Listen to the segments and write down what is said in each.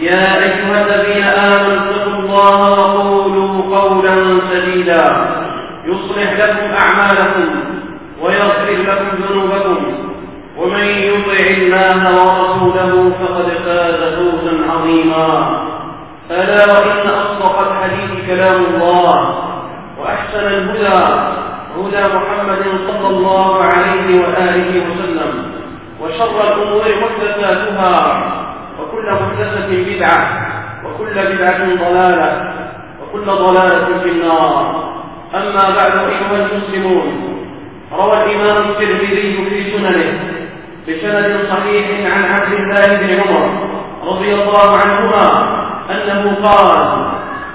يا أيها الذين آمنوا اتقوا الله وقولوا قولا سديدا. يصلح لكم أعمالكم ويغفر لكم ذنوبكم. ومن يطع الله ورسوله فقد فاز فوزا عظيما. ألا وإن أصدق الحديث كلام الله وأحسن الهدى هدى محمد صلى الله عليه وآله وسلم. وشر الأمور محدثاتها. وكل محدثة بدعة وكل بدعة ضلالة وكل ضلالة في النار. أما بعد أيها المسلمون روى الإمام الترمذي في سننه بسند صحيح عن عبد الله بن عمر رضي الله عنهما أنه قال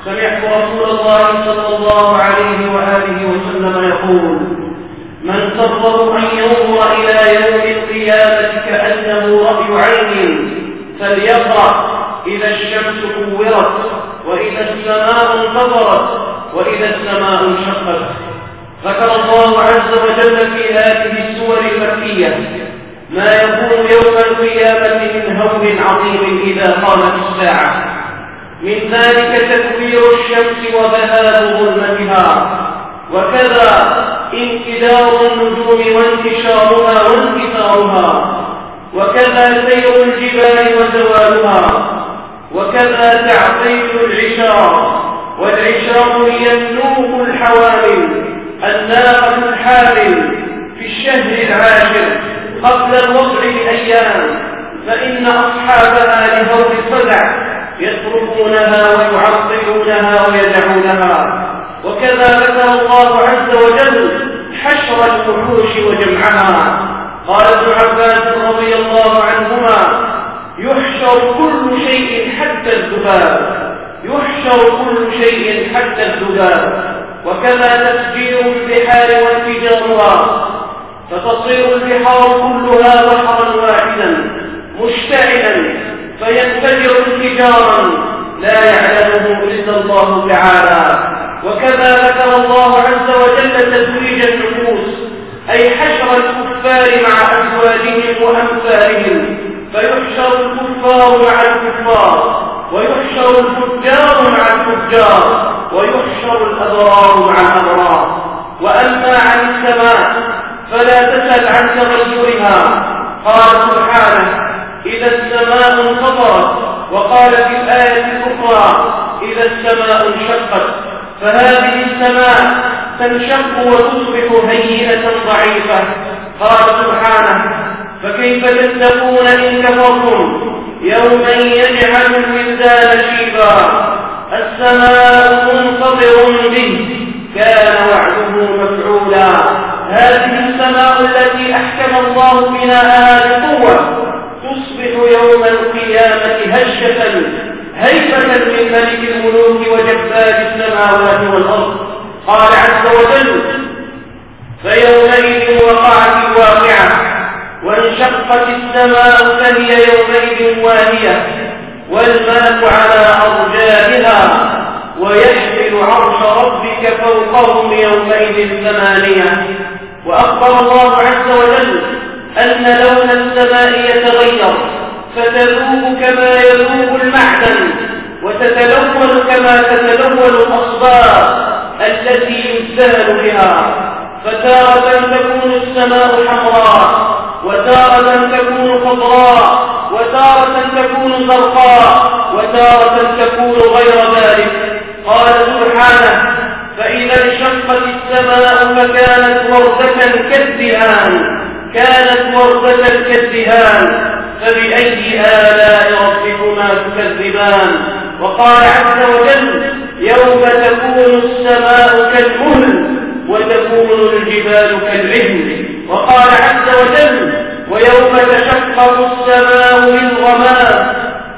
سمعت رسول الله صلى الله عليه وآله وسلم يقول من سره أن ينظر إلى يوم القيامة كأنه رأي عين فليقرأ إذا الشمس كورت وإذا السماء انفطرت وإذا السماء انشقت. ذكر الله عز وجل في هذه السور المكية ما يكون يوم القيامة من هول عظيم إذا قامت الساعة. من ذلك تكبير الشمس وذهاب ظلمتها وكذا انكدار النجوم وانتشارها وانكسارها. وكذا سير الجبال وزوالها وكذا تعطيل العشار والعشار هي النوق الحوامل الناقة الحامل في الشهر العاشر قبل الوضع بأيام فإن أصحابها لهول الفزع يتركونها ويعطلونها ويدعونها. وكذا ذكر الله عز وجل حشر الوحوش وجمعها. قال ابن عباس رضي الله عنهما يحشر كل شيء حتى الذباب. يحشر كل شيء حتى الذباب. وكذا تسجيل البحار وانفجارها فتصير البحار كلها بحرا واحدا مشتعلا فينفجر انفجارا. لا يعلمه إلا الله تعالى. وكذا ذكر الله عز وجل تزويج النفوس. أي حشر الكفار مع أزواجهم وأمثالهم فيحشر الكفار مع الكفار ويحشر الفجار مع الفجار ويحشر الأبرار مع الأبرار. وأما عن السماء فلا تسأل عن تغيرها. قال سبحانه إذا السماء انفطرت وقال في الآية الأخرى إذا السماء انشقت فهذه السماء تنشق وتصبح هيئة ضعيفة. قال سبحانه فكيف تتقون إن كفرتم؟ يوما يجعل الولدان شيبا. السماء منفطر به. كان وعده مفعولا. هذه السماء التي أحكم الله بناءها بقوة تصبح يوم القيامة هشة. هيبة من ملك الملوك وجبار السماوات والأرض. قال عز وجل فيومئذ وقعت الواقعة وانشقت السماء فهي يومئذ واهية والملك على أرجائها ويحمل عرش ربك فوقهم يومئذ ثمانية. وأخبر الله عز وجل أن لون السماء يتغير فتذوب كما يذوب المعدن وتتلون كما تتلون الأصبار التي يستهل بها. فتارة تكون السماء حمراء وتارة تكون خضراء وتارة تكون زرقاء وتارة تكون غير ذلك. قال سبحانه فإذا انشقت السماء فكانت وردة كالدهان كانت وردة كالدهان. فبأي آلاء ربكما تكذبان؟ وقال عز وجل يوم تكون السماء كالمهل وتكون الجبال كالعهن وقال عز وجل ويوم تشقق السماء بالغمام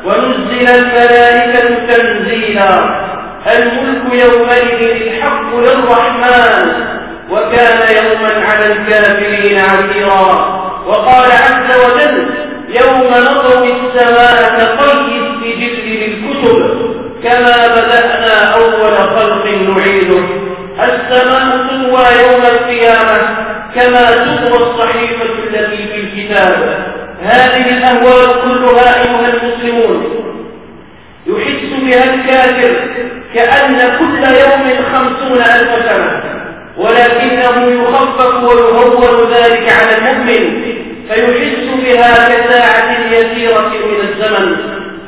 ونزل الملائكة تنزيلا الملك يومئذ الحق للرحمن وكان يوما على الكافرين عسيرا وقال عز وجل يوم نطوي السماء كطي السجل للكتب كما بدأنا أول خلق نعيده. السماء تطوى يوم القيامة كما تطوى الصحيفة التي في الكتاب. هذه الأهوال كلها أيها المسلمون. يحس بها الكافر كأن كل يوم خمسون ألف سنة. ولكنه يخفف ويهول ذلك على المؤمن فيحس بها كساعة يسيرة من الزمن.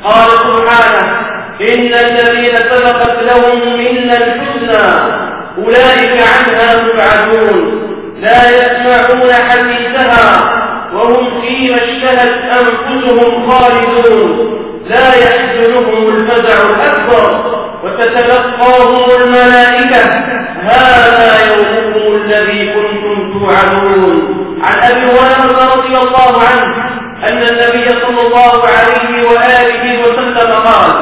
قال سبحانه إن الذين سبقت لهم منا الحسنى أولئك عنها مبعدون. لا يسمعون حديثها وهم فيما اشتهت أنفسهم خالدون. لا يحزنهم الفزع الأكبر وتتلقاهم الملائكة هذا يومكم الذي كنتم توعدون عن أبي هريرة رضي الله عنه أن النبي صلى الله عليه وآله وسلم قال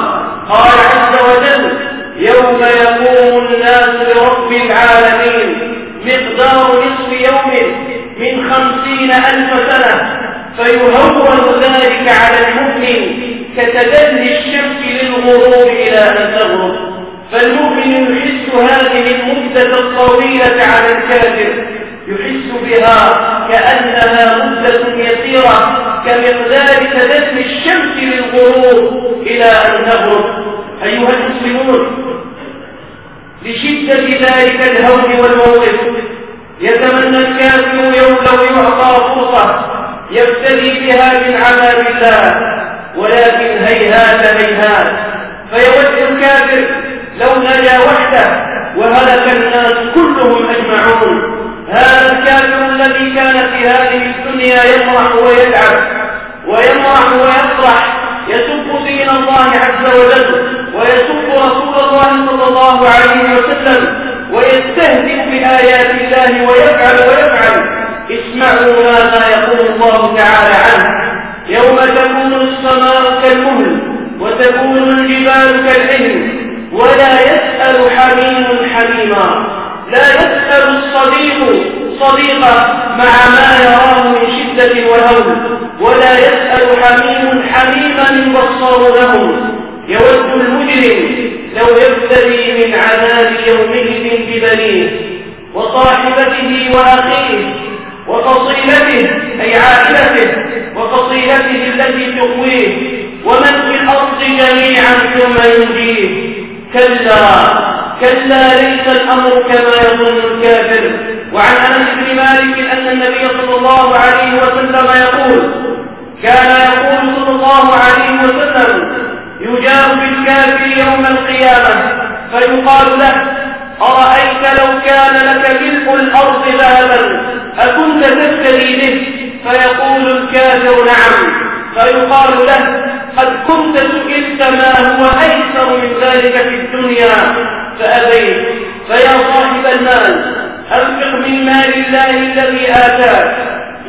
قال عز وجل يوم يقوم الناس لرب العالمين مقدار نصف يوم من خمسين ألف سنة فيهون ذلك على المؤمن كتدلي الشمس للغروب إلى أن تغرب فالمؤمن يحس هذه المدة الطويلة على الكافر يحس بها كأنها مدة يسيرة كمقدار تدلي الشمس أن تغرب أيها المسلمون. لشدة ذلك الهول والموقف يتمنى الكافر يوم لو يعطى فرصة يبتلي بها من عذاب الله ولكن هيهات هيهات. فيود الكافر لو نجا وحده وهلك الناس كلهم أجمعون. هذا الكافر الذي كان في هذه الدنيا يمرح ويلعب ويمرح ويفرح يسب دين الله عز وجل ويسب رسول الله صلى الله عليه وسلم ويستهزئ بآيات الله ويفعل ويفعل. اسمعوا ماذا يقول الله تعالى عنه. يوم تكون السماء كالمهل وتكون الجبال كالعهن ولا يسأل حميم حميما. لا يسأل الصديق صديقه مع ما يراه من شدة وهول ولا يسأل حميم حميما يبصر له يود المجرم لو يبتلي من عذاب يومئذ ببنيه وصاحبته وأخيه وفصيلته أي عائلته وفصيلته التي تقويه ومن في الأرض جميعا ثم ينجيه. كلا. كلا ليس الأمر كما يظن الكافر. وعن أنس بن مالك أن النبي صلى الله عليه وسلم يقول كان يقول صلى الله عليه وسلم يجاب بالكافر يوم القيامة فيقال له أرأيت لو كان لك ملء الأرض ذهبا أكنت تفتري به؟ فيقول الكافر نعم. فيقال له قد كنت سئلت ما هو أيسر من ذلك في الدنيا. فأبيت فيا صاحب المال أنفق من مال الله الذي آتاك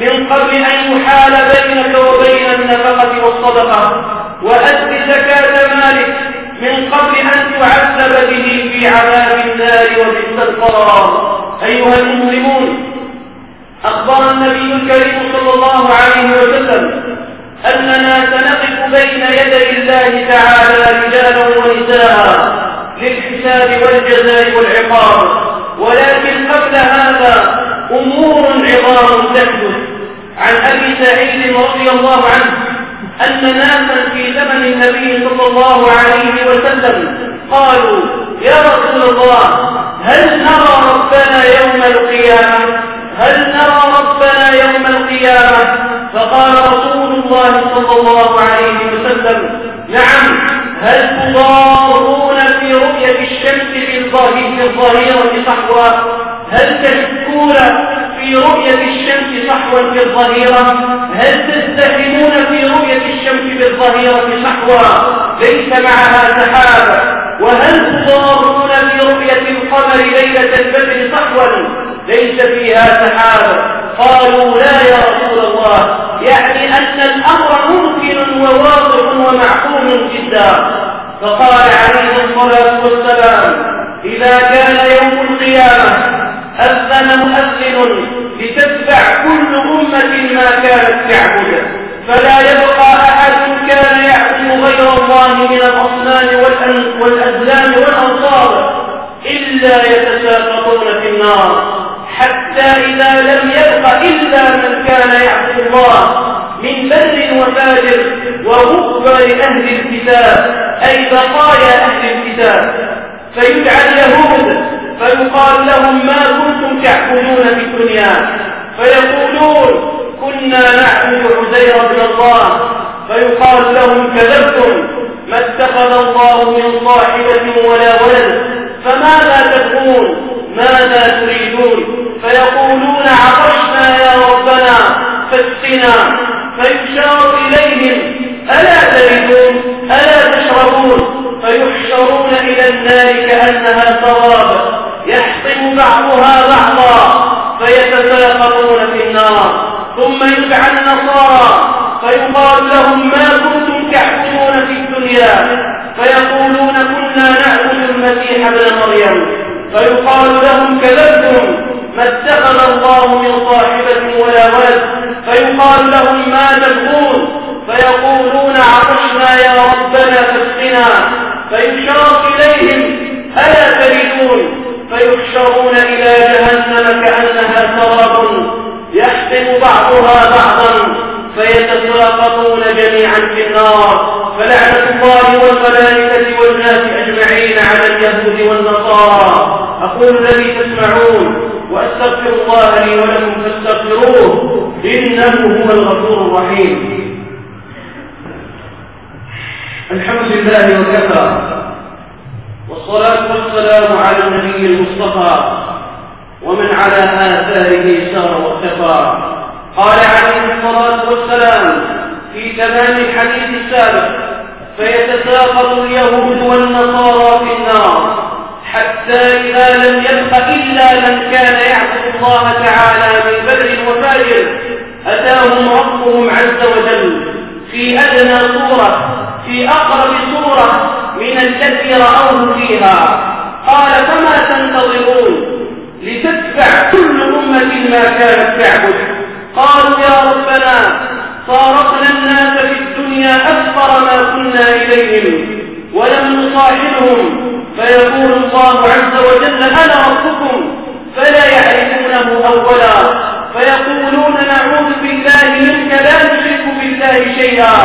من قبل أن يحال بينك وبين النفقة والصدقة وأد زكاة مالك من قبل أن تعذب به في عذاب النار وبئس القرار. أيها المسلمون أخبر النبي الكريم صلى الله عليه وسلم أننا سنقف بين يدي الله تعالى رجالا ونساء. للحساب والجزاء والعقاب. ولكن قبل هذا أمور عظام تحدث. عن أبي سعيد رضي الله عنه أن ناسا في زمن النبي صلى الله عليه وسلم قالوا يا رسول الله هل نرى ربنا يوم القيامة؟ هل نرى ربنا يوم القيامة؟ فقال رسول الله صلى الله عليه وسلم نعم هل تضارون في رؤيا رؤية الشمس بالظهيرة صحوا هل تشكون في رؤية الشمس صحوا في الظهيرة هل تزدحمون في رؤية الشمس بالظهيرة صحوا ليس معها سحاب. وهل تضارون في رؤية القمر ليلة البدر صحوا ليس فيها سحاب. قالوا لا يا رسول الله. يعني أن الأمر ممكن وواضح ومعقول جدا. فقال عليه الصلاة والسلام إذا كان يوم القيامة أذن مؤذن لتتبع كل أمة ما كانت تعبد فلا يبقى أحد كان يعبد غير الله من الأصنام والأزلام والأنصار إلا يتساقطون في النار حتى إذا لم يبق إلا من كان يعبد الله من بر وفاجر وغبر أهل الكتاب أي بقايا أهل الكتاب. فيدعى اليهود فيقال لهم ما كنتم تعبدون في الدنيا. فيقولون كنا نعبد عزير بن الله. فيقال لهم كذبتم ما اتخذ الله من صاحبة ولا ولد. فماذا تكون؟ ماذا تريدون؟ فيقولون عطشنا يا ربنا فاسقنا. فيشار إليهم ألا تردون ألا تشربون؟ فيحشرون إلى النار كأنها سراب يحطم بعضها بعضا فيتساقطون في النار. ثم يدعى النصارى فيقال لهم ما كنتم تعبدون في الدنيا. فيقولون كنا نعبد المسيح ابن مريم. فيقال لهم كذبتم ما اتخذ الله من صاحبة ولا ولد. فيقال لهم تبغون فيقولون عطشنا يا ربنا فاسقنا فيشار إليهم ألا تريدون فيحشرون إلى جهنم كأنها سراب يحسب بعضها بعضا فيتساقطون جميعا في النار. فلعنة الله والملائكة والناس أجمعين على اليهود والنصارى. أقول الذي تسمعون وأستغفر الله لي ولكم فاستغفروه إنه هو الغفور الرحيم. الحمد لله وكفى. والصلاة والسلام على النبي المصطفى ومن على آثاره سار واختفى قال عليه الصلاة والسلام في تمام الحديث السابق فيتساقط اليهود والنصارى في النار. حتى إذا لم يبق إلا من كان يعبد الله تعالى من بر وفاجر أتاهم ربهم عز وجل في أدنى صورة في أقرب صورة من التي رأوه فيها. قال فما تنتظرون لتتبع كل أمة ما كانت تعبد؟ قالوا يا ربنا فارقنا الناس في الدنيا أكثر ما كنا إليهم ولم نصاحبهم فيقول الله عز وجل أنا ربكم؟ فلا يعرفونه أولا. فيقولون نعوذ بالله منك لا نشرك بالله شيئا.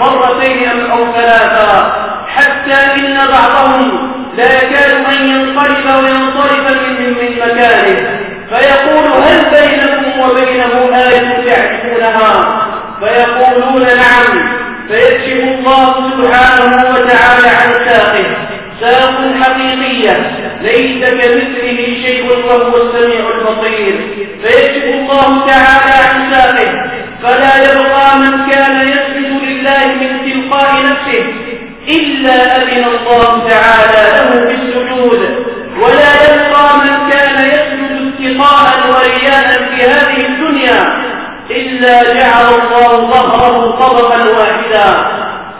مرتين أو ثلاثا حتى إن بعضهم لا يكاد أن ينقلب وينصرف من, من مكانه. فيقول هل بينكم وبينه آية تعرفونها؟ فيقولون نعم. فيكشف الله سبحانه وتعالى عن ساقه. ساق حقيقية ليس كمثله شيء وهو السميع البصير. فيكشف الله تعالى عن ساقه فلا يبقى من كان يسجد لله من تلقاء نفسه إلا أذن الله تعالى له بالسجود. ولا يبقى من كان يسجد اتقاء ورياء في هذه الدنيا إلا جعل الله ظهره طبقا واحدا.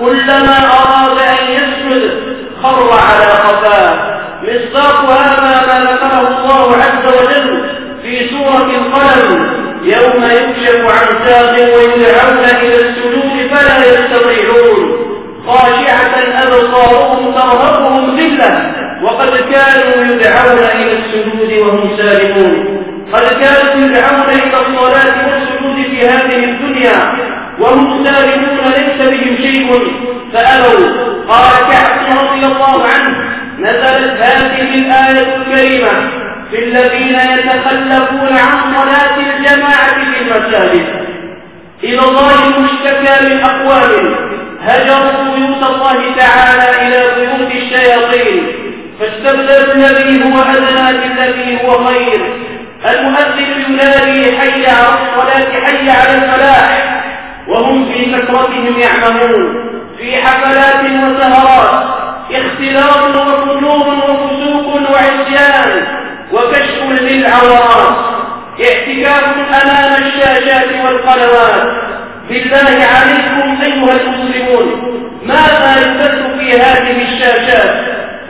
كلما أراد أن يسجد خر على قفاه. مصداق هذا ما ذكره الله عز وجل في سورة القلم. يوم يكشف عن ساق ويدعون إلى السجود فلا يستطيعون. خاشعة أبصارهم ترهقهم ذلة. وقد كانوا يدعون إلى السجود وهم سالمون. قد كانوا يدعون إلى الصلاة والسجود في هذه الدنيا. وهم سالمون ليس بهم شيء. فأبوا قال كعب رضي الله عنه نزلت هذه الآية الكريمة في الذين يتخلفون عن صلاة الجماعة في المساجد إلى الله المشتكى من أقوال هجروا بيوت الله تعالى إلى بيوت الشياطين فاستبدلوا الذي هو أدنى بالذي هو خير. المؤذن ينادي حي على الصلاة حي على الفلاح وهم في كثرتهم يعملون في حفلات وسهرات اختلاط وفجور وفسوق وعصيان وكشف للعورات اعتكاف أمام الشاشات والقنوات. بالله عليكم أيها المسلمون ماذا يبث في هذه الشاشات؟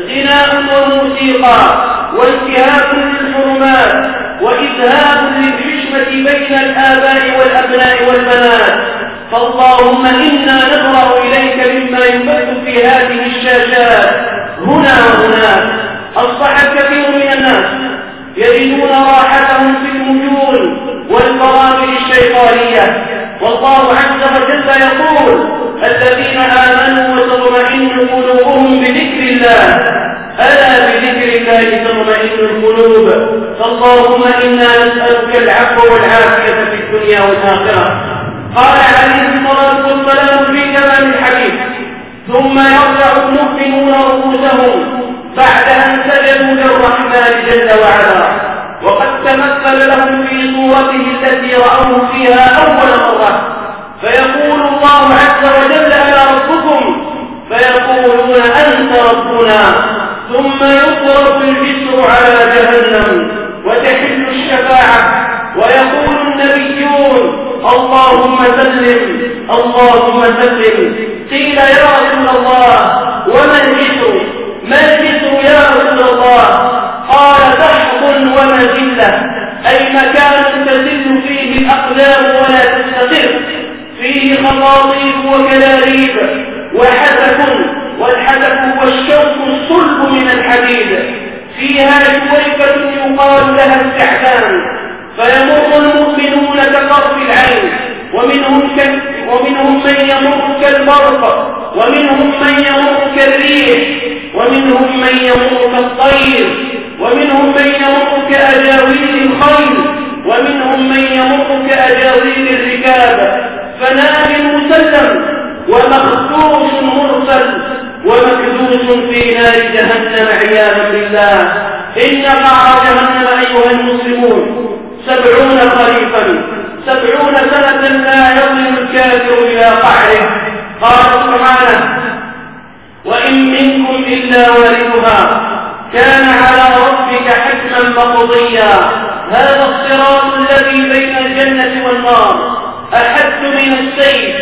غناء وموسيقى وانتهاك للحرمات وإذهاب للحشمة بين الآباء والأبناء والبنات. فاللهم إنا نبرأ إليك مما يبث في هذه الشاشات. هنا وهناك أصبح كثير من الناس يجدون راحتهم في المجون والبرامج الشيطانية. والله عز وجل يقول الذين آمنوا وتطمئن قلوبهم بذكر الله. ألا بذكر الله تطمئن القلوب؟ فاللهم إنا نسألك العفو والعافية في الدنيا والآخرة. قال عليه الصلاة والسلام في كلام الحديث ثم يرفع المؤمنون رؤوسهم بعد أن سجدوا للرحمن جل وعلا وقد تمثل لهم في صورته التي رأوه فيها أول مرة. فيقول الله عز وجل أنا ربكم؟ فيقولون أنت ربنا؟ ثم يضرب الجسر اللهم سلم اللهم سلم. قيل يا رسول الله وما الجسر ما الجسر يا رسول الله؟ قال سحق ومذلة. أي مكان تزل فيه الأقلام ولا تستقر فيه خطاطيف وكلاريب وحدث والحدث الشوك الصلب من الحديد. فيها شويفة يقال لها استعدان فيمر المؤمنون كطرف العين. ومنهم ومنهم من يمر كالبرق ومنهم من يمر كالريح ومنهم من يمر كالطير ومنهم من يمر كأجاويل الخيل ومنهم من يمر كأجاويل الركاب. فنام مسلم ومخدوش مرسل ومكدوس في نار جهنم عياذا بالله. إن قعر جهنم أيها المسلمون سبعون خريفا سبعون سنة لا يظلم الكافر إلى قعره. قال سبحانه وإن منكم إلا واردها كان على ربك حكما مقضيا. هذا الصراط الذي بين الجنة والنار أحد من السيف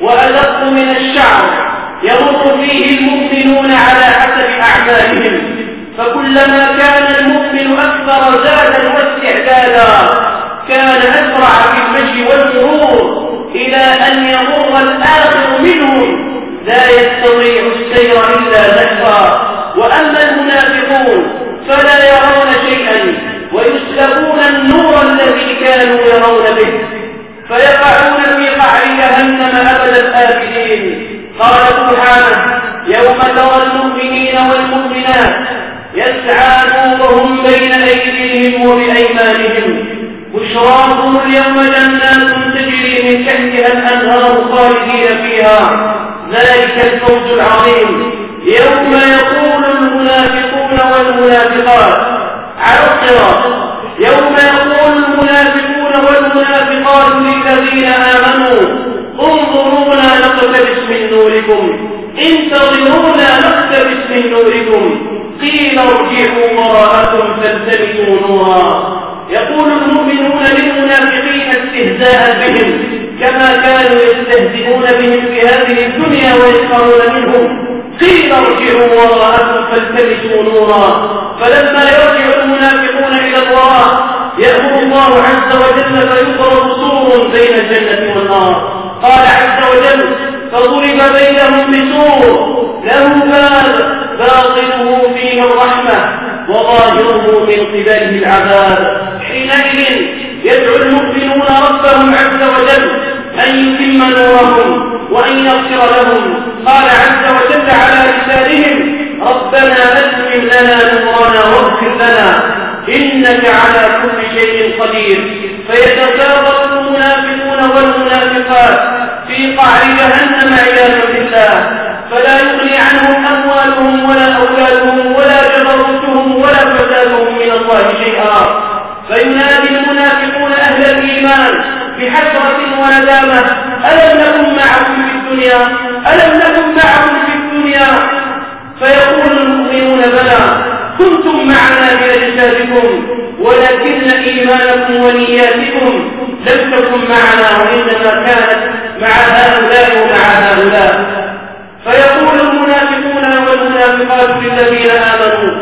وأدق من الشعر يمر فيه المؤمنون على حسب أعمالهم. فكلما كان المؤمن أكثر زادا واستعدادا كان أسرع في المشي والمرور إلى أن يمر الآخر منهم. لا يستطيع السير إلا زحفا وأما المنافقون فلا يرون شيئا ويسلبون النور الذي كانوا يرون به. فيقعون في قعر جهنم أبد الآبدين قال سبحانه يوم ترى المؤمنين والمؤمنات يسعى نورهم بين أيديهم وبأيمانهم. بشراكم اليوم جنات تجري من تحتها الأنهار خالدين فيها. ذلك الفوز العظيم. يوم يقول المنافقون والمنافقات. على الصراط. يوم يقول المنافقون والمنافقات للذين آمنوا. انظرونا نقتبس من نوركم. انتظرونا نقتبس من نوركم. قيل ارجعوا وراءكم فالتمسوا نورا. يقول المؤمنون للمنافقين استهزاء بهم كما كانوا يستهزئون بهم في هذه الدنيا ويسخرون منهم. قيل ارجعوا وراءكم فالتمسوا نورا. فلما يرجع المنافقون إلى الوراء يأمر الله عز وجل فيضرب سور بين الجنة والنار. قال عز وجل فضرب بينهم بسور له باب باطنه فيه الرحمة وظاهره من قبله العذاب. حينئذ يدعو المؤمنون ربهم عز وجل أن يتم نورهم وأن يغفر لهم. قال عز وجل على لسانهم ربنا أتمم لنا نورنا واغفر لنا إنك على كل شيء قدير. فيتساقط المنافقون والمنافقات في قعر جهنم عياذا بالله. فلا يغني عنهم أموالهم ولا أولادهم ولا جبروتهم ولا فسادهم من الله شيئا. فينادي المنافقون أهل الإيمان بحسرة وندامة ألم نكن معكم في الدنيا؟ ألم نكن معكم في الدنيا؟ فيقول المؤمنون بلى كنتم معنا بأجسادكم ولكن إيمانكم ونياتكم لم تكن معنا وإنما كانت مع هؤلاء ومع هؤلاء. فيقول المنافقون والمنافقات للذين آمنوا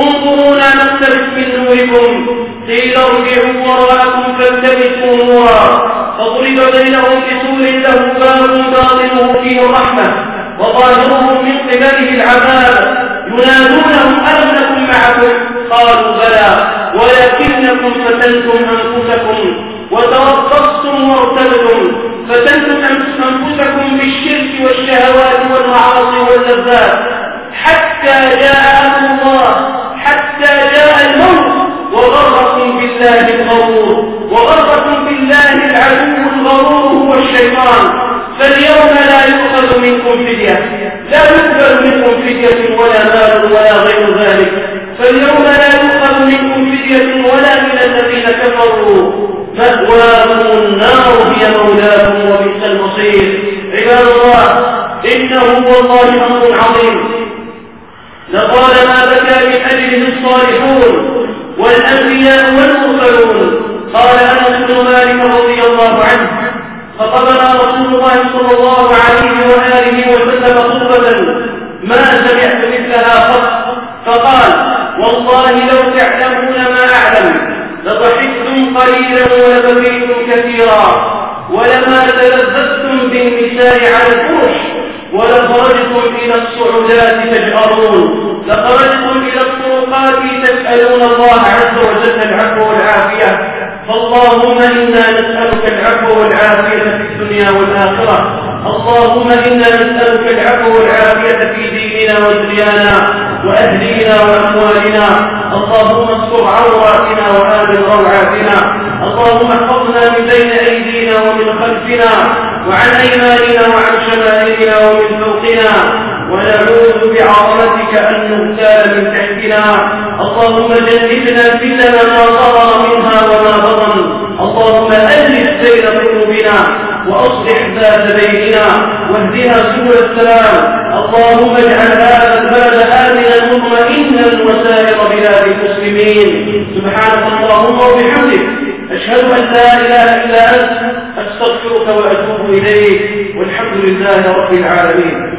انظرونا نقتبس من نوركم قيل ارجعوا وراءكم فالتمسوا نورا. فضرب بينهم بسور له باب باطنه فيه الرحمه وظاهره من قبله العذاب. ينادونهم ألم نكن معكم؟ قالوا بلى. ولكنكم فتنتم أنفسكم. وتربصتم وارتبتم. فتنتم أنفسكم بالشرك والشهوات والمعاصي واللذات. حتى جاء الشيطان فاليوم لا يؤخذ منكم فدية لا يقبل منكم فدية ولا مال ولا غير ذلك فاليوم لا يؤخذ منكم فدية ولا من الذين كفروا مأواهم النار هي مولاهم وبئس المصير. عباد الله إنه والله أمر عظيم. لطالما بكى من أجله الصالحون والأنبياء والمرسلون قال أنس بن مالك رضي الله عنه خطبنا رسول الله صلى الله عليه وآله وسلم خطبة ما سمعت مثلها قط فقال والله لو تعلمون ما أعلم لضحكتم قليلا ولبكيتم كثيرا ولما تلذذتم بالنساء على الفرش ولخرجتم إلى الصعودات تجأرون لخرجتم إلى الطرقات تسألون الله عز وجل العفو والعافية فاللهم إنا نسألك العفو والعافية في الدنيا والآخرة اللهم إنا نسألك العفو والعافية في ديننا ودنيانا وأهلينا وأموالنا اللهم استر عوراتنا وآمن روعاتنا اللهم احفظنا من بين أيدينا ومن خلفنا وعن أيماننا وعن شمائلنا ومن فوقنا ونعوذ بعظمتك أن نغتال من تحتنا. اللهم جنبنا فتن ما ظهر منها وما بطن. اللهم ألف بين قلوبنا. وأصلح ذات بيننا واهدنا سبل السلام. اللهم اجعل هذا البلد آمنا مطمئنا وسائر بلاد المسلمين. سبحانك اللهم وبحمدك. أشهد أن لا إله إلا أنت. أستغفرك وأتوب إليك. والحمد لله رب العالمين.